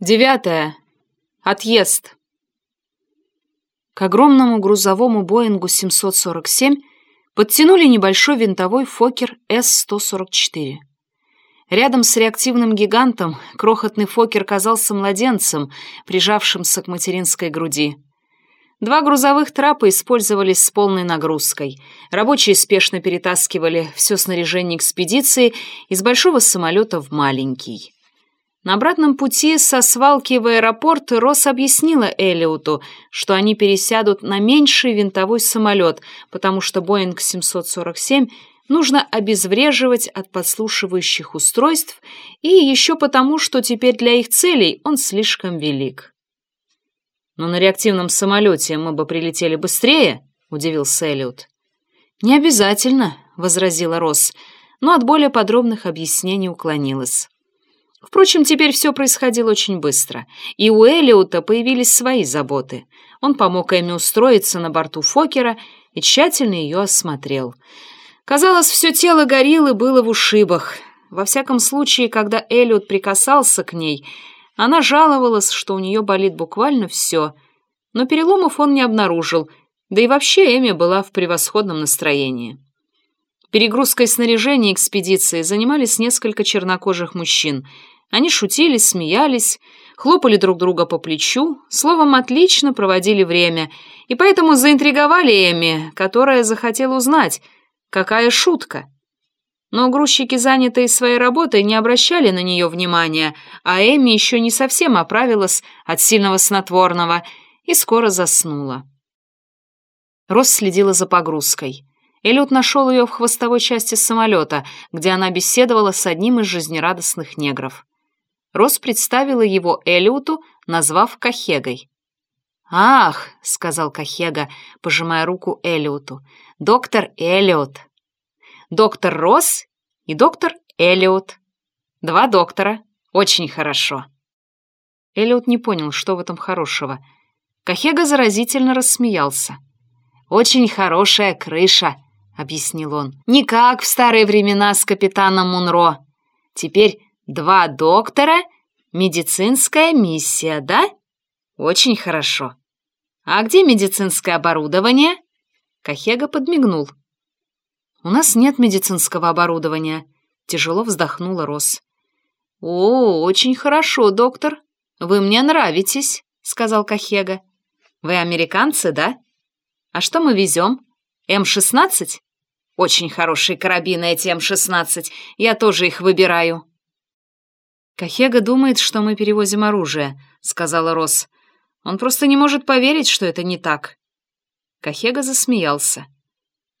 Девятое. Отъезд. К огромному грузовому Боингу 747 подтянули небольшой винтовой Фокер С-144. Рядом с реактивным гигантом крохотный Фокер казался младенцем, прижавшимся к материнской груди. Два грузовых трапа использовались с полной нагрузкой. Рабочие спешно перетаскивали все снаряжение экспедиции из большого самолета в маленький. На обратном пути со свалки в аэропорт Росс объяснила Элиоту, что они пересядут на меньший винтовой самолет, потому что Боинг 747 нужно обезвреживать от подслушивающих устройств и еще потому, что теперь для их целей он слишком велик. «Но на реактивном самолете мы бы прилетели быстрее», — удивился Элиот. «Не обязательно», — возразила Росс, но от более подробных объяснений уклонилась. Впрочем, теперь все происходило очень быстро, и у Элиота появились свои заботы. Он помог Эми устроиться на борту Фокера и тщательно ее осмотрел. Казалось, все тело гориллы было в ушибах. Во всяком случае, когда Элиот прикасался к ней, она жаловалась, что у нее болит буквально все. Но переломов он не обнаружил, да и вообще Эми была в превосходном настроении. Перегрузкой снаряжения экспедиции занимались несколько чернокожих мужчин. Они шутили, смеялись, хлопали друг друга по плечу, словом, отлично проводили время, и поэтому заинтриговали Эми, которая захотела узнать, какая шутка. Но грузчики, занятые своей работой, не обращали на нее внимания, а Эми еще не совсем оправилась от сильного снотворного и скоро заснула. Рос следила за погрузкой. Эллиот нашел ее в хвостовой части самолета, где она беседовала с одним из жизнерадостных негров. Рос представила его Эллиоту, назвав Кахегой. «Ах», — сказал Кахега, пожимая руку Эллиоту, — «доктор Эллиот». «Доктор Рос и доктор Эллиот. Два доктора. Очень хорошо». Эллиот не понял, что в этом хорошего. Кахега заразительно рассмеялся. «Очень хорошая крыша», объяснил он. «Не как в старые времена с капитаном Мунро. Теперь два доктора, медицинская миссия, да? Очень хорошо. А где медицинское оборудование?» Кахега подмигнул. «У нас нет медицинского оборудования», — тяжело вздохнула Рос. «О, очень хорошо, доктор. Вы мне нравитесь», — сказал Кахега. «Вы американцы, да? А что мы везем? М-16?» Очень хорошие карабины эти М-16. Я тоже их выбираю». «Кахега думает, что мы перевозим оружие», — сказала Рос. «Он просто не может поверить, что это не так». Кахега засмеялся.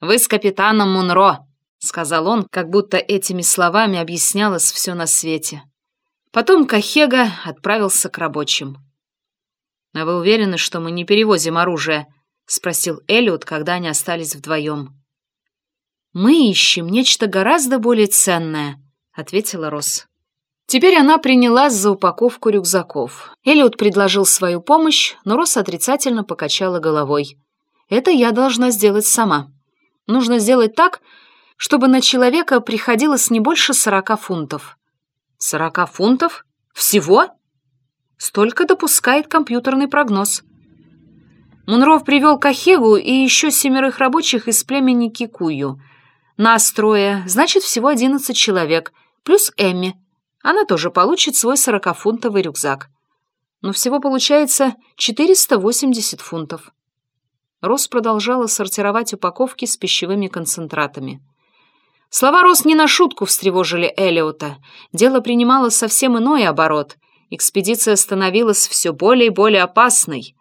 «Вы с капитаном Мунро», — сказал он, как будто этими словами объяснялось все на свете. Потом Кахега отправился к рабочим. «А вы уверены, что мы не перевозим оружие?» — спросил Эллиот, когда они остались вдвоем. «Мы ищем нечто гораздо более ценное», — ответила Росс. Теперь она принялась за упаковку рюкзаков. Элliot предложил свою помощь, но Росс отрицательно покачала головой. «Это я должна сделать сама. Нужно сделать так, чтобы на человека приходилось не больше сорока фунтов». «Сорока фунтов? Всего?» Столько допускает компьютерный прогноз. Мунров привел Кахегу и еще семерых рабочих из племени Кикую — нас трое, значит, всего одиннадцать человек, плюс Эмми. Она тоже получит свой сорокафунтовый рюкзак. Но всего получается 480 фунтов. Рос продолжала сортировать упаковки с пищевыми концентратами. Слова Рос не на шутку встревожили Элиота. Дело принимало совсем иной оборот. Экспедиция становилась все более и более опасной.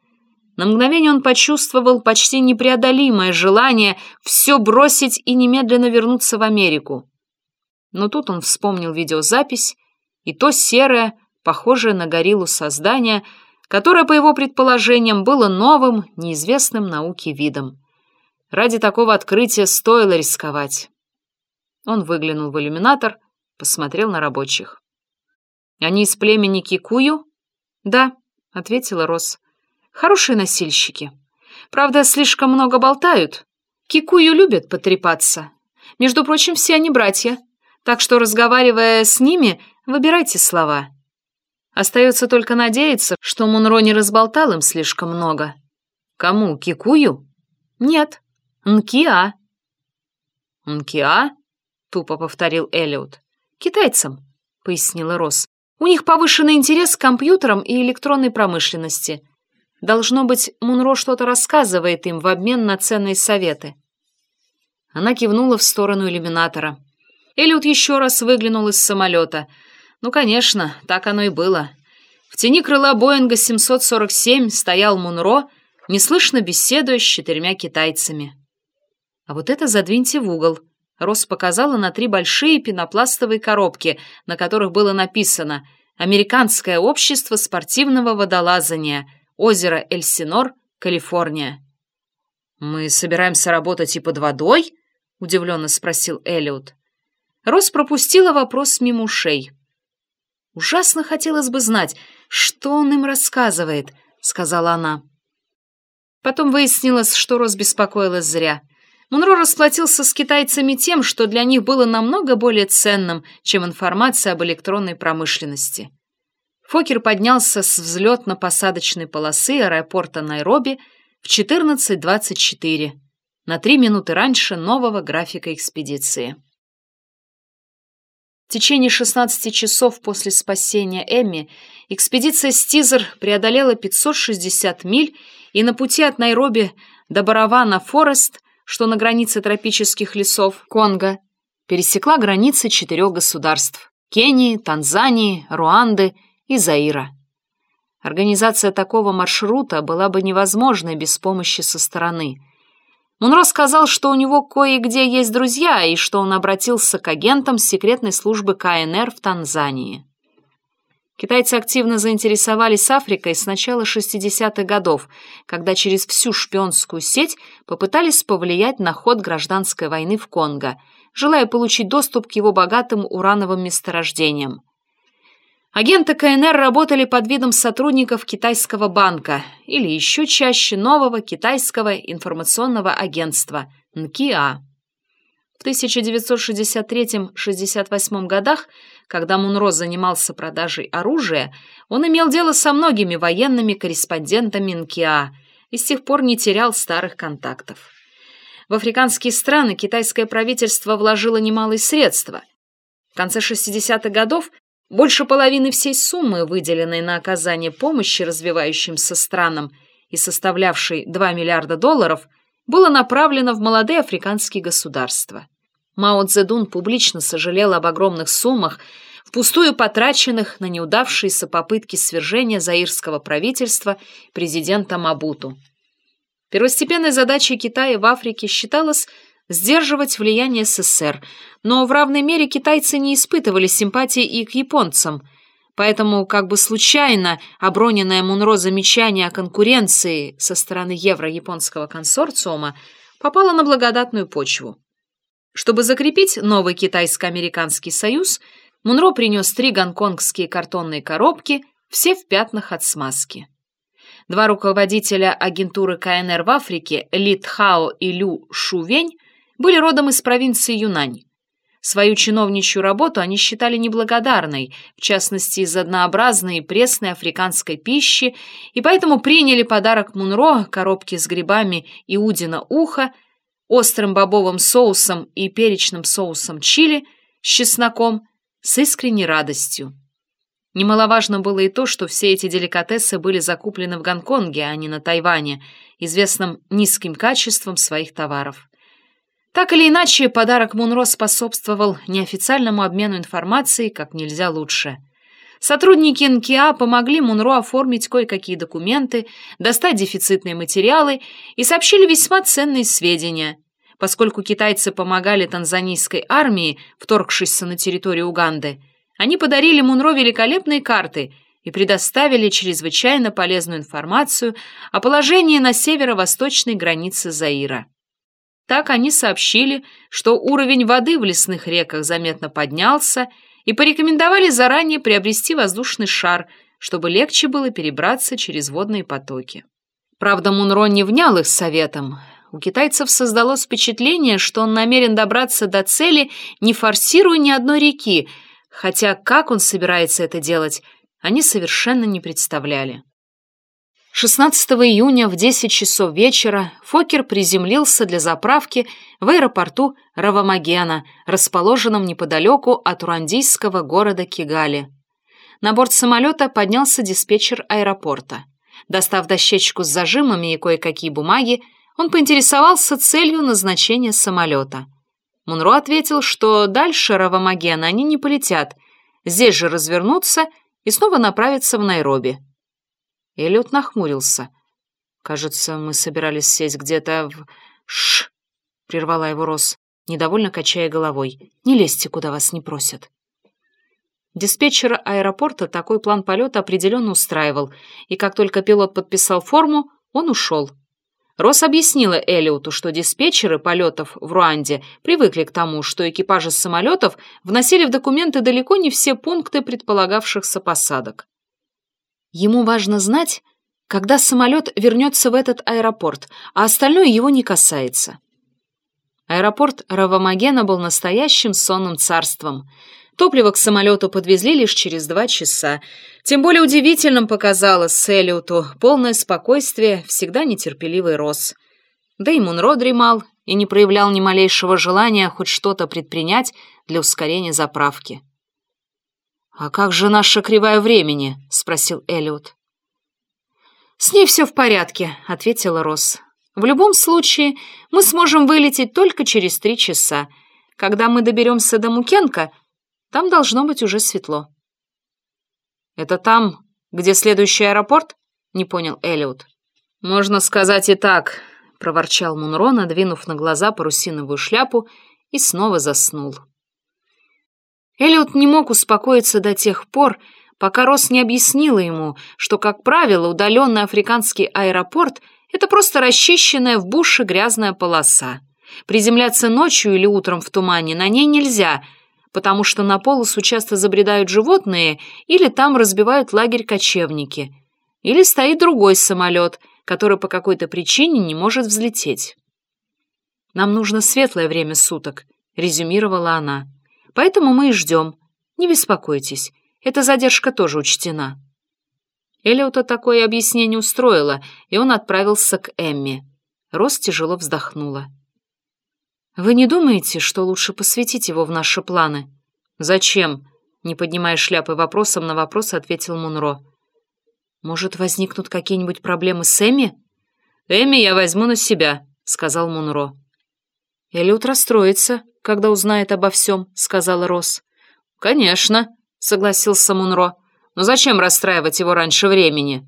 На мгновение он почувствовал почти непреодолимое желание все бросить и немедленно вернуться в Америку. Но тут он вспомнил видеозапись и то серое, похожее на гориллу создание, которое, по его предположениям, было новым, неизвестным науке видом. Ради такого открытия стоило рисковать. Он выглянул в иллюминатор, посмотрел на рабочих. «Они из племени Кикую?» «Да», — ответила Росс. Хорошие носильщики. Правда, слишком много болтают. Кикую любят потрепаться. Между прочим, все они братья. Так что, разговаривая с ними, выбирайте слова. Остается только надеяться, что Мунро не разболтал им слишком много. Кому, Кикую? Нет, Нкиа. Нкиа? Тупо повторил Эллиот. Китайцам, пояснила Росс. У них повышенный интерес к компьютерам и электронной промышленности. Должно быть, Мунро что-то рассказывает им в обмен на ценные советы. Она кивнула в сторону иллюминатора. Эллиот еще раз выглянул из самолета — ну, конечно, так оно и было. В тени крыла Боинга 747 стоял Мунро, неслышно беседуя с четырьмя китайцами. А вот это задвиньте в угол. Рос показала на три большие пенопластовые коробки, на которых было написано «Американское общество спортивного водолазания. Озеро Эльсинор, Калифорния». «Мы собираемся работать и под водой?» — удивленно спросил Эллиот. Рос пропустила вопрос мимо ушей. Ужасно хотелось бы знать, что он им рассказывает, сказала она. Потом выяснилось, что Рос беспокоилась зря. Монро расплатился с китайцами тем, что для них было намного более ценным, чем информация об электронной промышленности. Фокер поднялся с взлетно-посадочной полосы аэропорта Найроби в 14.24, на три минуты раньше нового графика экспедиции. В течение 16 часов после спасения Эмми экспедиция Стизер преодолела 560 миль и на пути от Найроби до Баравана-Форест, что на границе тропических лесов Конго, пересекла границы четырех государств – Кении, Танзании, Руанды и Заира. Организация такого маршрута была бы невозможной без помощи со стороны – Мунро сказал, что у него кое-где есть друзья и что он обратился к агентам секретной службы КНР в Танзании. Китайцы активно заинтересовались Африкой с начала 60-х годов, когда через всю шпионскую сеть попытались повлиять на ход гражданской войны в Конго, желая получить доступ к его богатым урановым месторождениям. Агенты КНР работали под видом сотрудников китайского банка или еще чаще нового китайского информационного агентства НКИА. В 1963-68 годах, когда Мунро занимался продажей оружия, он имел дело со многими военными корреспондентами НКИА и с тех пор не терял старых контактов. В африканские страны китайское правительство вложило немалые средства. В конце 60-х годов больше половины всей суммы, выделенной на оказание помощи развивающимся странам и составлявшей 2 миллиарда долларов, было направлено в молодые африканские государства. Мао Цзэдун публично сожалел об огромных суммах, впустую потраченных на неудавшиеся попытки свержения заирского правительства президента Мабуту. Первостепенной задачей Китая в Африке считалось сдерживать влияние СССР, но в равной мере китайцы не испытывали симпатии и к японцам, поэтому как бы случайно оброненное Мунро замечание о конкуренции со стороны евро-японского консорциума попало на благодатную почву. Чтобы закрепить новый китайско-американский союз, Мунро принес три гонконгские картонные коробки, все в пятнах от смазки. Два руководителя агентуры КНР в Африке, Ли Тхао и Лю Шувень, были родом из провинции Юнань. Свою чиновничью работу они считали неблагодарной, в частности из однообразной и пресной африканской пищи, и поэтому приняли подарок Мунро, коробки с грибами и удина уха, острым бобовым соусом и перечным соусом чили с чесноком, с искренней радостью. Немаловажно было и то, что все эти деликатесы были закуплены в Гонконге, а не на Тайване, известном низким качеством своих товаров. Так или иначе, подарок Мунро способствовал неофициальному обмену информацией как нельзя лучше. Сотрудники НКИА помогли Мунро оформить кое-какие документы, достать дефицитные материалы и сообщили весьма ценные сведения. Поскольку китайцы помогали танзанийской армии, вторгшейся на территорию Уганды, они подарили Мунро великолепные карты и предоставили чрезвычайно полезную информацию о положении на северо-восточной границе Заира. Так они сообщили, что уровень воды в лесных реках заметно поднялся и порекомендовали заранее приобрести воздушный шар, чтобы легче было перебраться через водные потоки. Правда, Мунро не внял их советом. У китайцев создалось впечатление, что он намерен добраться до цели, не форсируя ни одной реки, хотя как он собирается это делать, они совершенно не представляли. 16 июня в 10 часов вечера Фокер приземлился для заправки в аэропорту Равамагена, расположенном неподалеку от руандийского города Кигали. На борт самолета поднялся диспетчер аэропорта. Достав дощечку с зажимами и кое-какие бумаги, он поинтересовался целью назначения самолета. Мунро ответил, что дальше Равамагена они не полетят, здесь же развернутся и снова направятся в Найроби. Эллиот нахмурился. «Кажется, мы собирались сесть где-то в...» «Шш!» — прервала его Рос, недовольно качая головой. «Не лезьте, куда вас не просят». Диспетчера аэропорта такой план полета определенно устраивал, и как только пилот подписал форму, он ушел. Росс объяснила Эллиоту, что диспетчеры полетов в Руанде привыкли к тому, что экипажи самолетов вносили в документы далеко не все пункты предполагавшихся посадок. Ему важно знать, когда самолет вернется в этот аэропорт, а остальное его не касается. Аэропорт Равамагена был настоящим сонным царством — Топливо к самолету подвезли лишь через два часа. Тем более удивительным показалось Селиуту полное спокойствие, всегда нетерпеливый Рос. Да и Мунро дремал и не проявлял ни малейшего желания хоть что-то предпринять для ускорения заправки. «А как же наша кривая времени?» — спросил Элиот. «С ней все в порядке», — ответила Росс. «В любом случае, мы сможем вылететь только через три часа. Когда мы доберемся до Мукенко, там должно быть уже светло. «Это там, где следующий аэропорт?» — не понял Эллиот. «Можно сказать и так», — проворчал Мунро, надвинув на глаза парусиновую шляпу, и снова заснул. Эллиот не мог успокоиться до тех пор, пока Рос не объяснила ему, что, как правило, удаленный африканский аэропорт — это просто расчищенная в буше грязная полоса. Приземляться ночью или утром в тумане на ней нельзя — потому что на полосу часто забредают животные или там разбивают лагерь кочевники, или стоит другой самолет, который по какой-то причине не может взлететь. «Нам нужно светлое время суток», — резюмировала она. «Поэтому мы и ждем. Не беспокойтесь, эта задержка тоже учтена». Элиота такое объяснение устроило, и он отправился к Эмми. Рос тяжело вздохнула. «Вы не думаете, что лучше посвятить его в наши планы?» «Зачем?» — не поднимая шляпы вопросом на вопрос, ответил Мунро. «Может, возникнут какие-нибудь проблемы с Эми?» «Эми я возьму на себя», — сказал Мунро. «Эллиот расстроится, когда узнает обо всем», — сказала Росс. «Конечно», — согласился Мунро. «Но зачем расстраивать его раньше времени?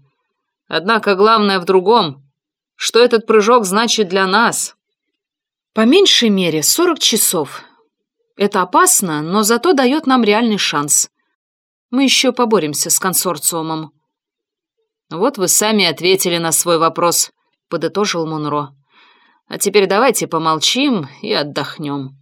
Однако главное в другом, что этот прыжок значит для нас». По меньшей мере 40 часов. Это опасно, но зато дает нам реальный шанс. Мы еще поборемся с консорциумом. Вот вы сами ответили на свой вопрос, подытожил Монро. А теперь давайте помолчим и отдохнем.